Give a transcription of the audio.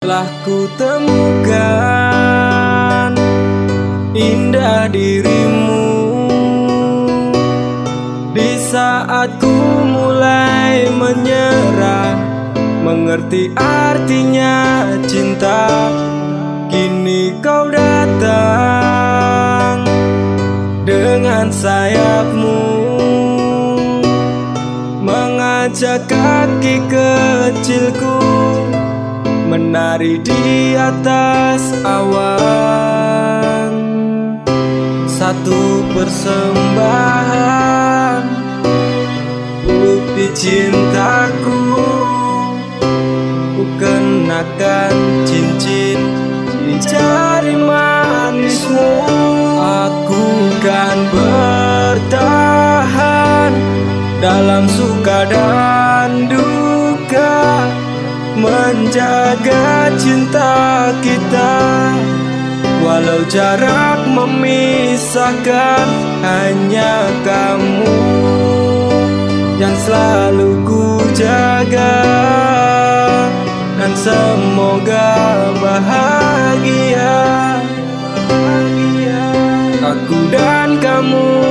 Telah ku temukan indah dirimu. Di saat ku mulai menyerah Mengerti artinya cinta Kini kau datang Dengan sayapmu. Mengajak kaki kecilku Menari di atas awan. Satu persembahan Bukti cintaku Ku kenakan cincin Di jari manismu. Aku kan bertahan Dalam suka dan duka menjaga cinta kita. Walau jarak memisahkan hanya kamu Yang selalu ku jaga. Dan semoga bahagia Aku dan kamu